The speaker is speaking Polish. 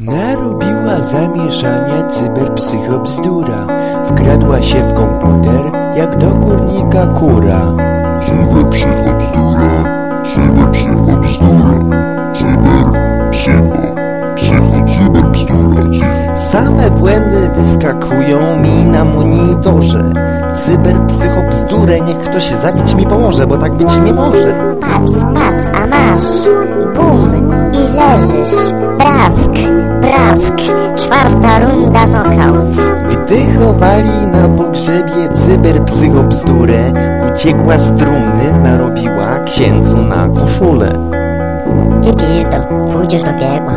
Narobiła zamieszania cyberpsychobzdura. Wkradła się w komputer jak do kurnika kura. Cyberpsychobzdura, cyberpsychobzdura, cyberpsycho, psycho, cyberbzdura, Same błędy wyskakują mi na monitorze. Cyberpsychobzdurę, niech ktoś zabić mi pomoże, bo tak być nie może. Pac, pac, a masz. Bum. I leżysz Czwarta runda knockout. Gdy chowali na pogrzebie cyberpsychobzdurę Uciekła z trumny, narobiła księdzu na koszulę. Ty pizdo, pójdziesz do piekła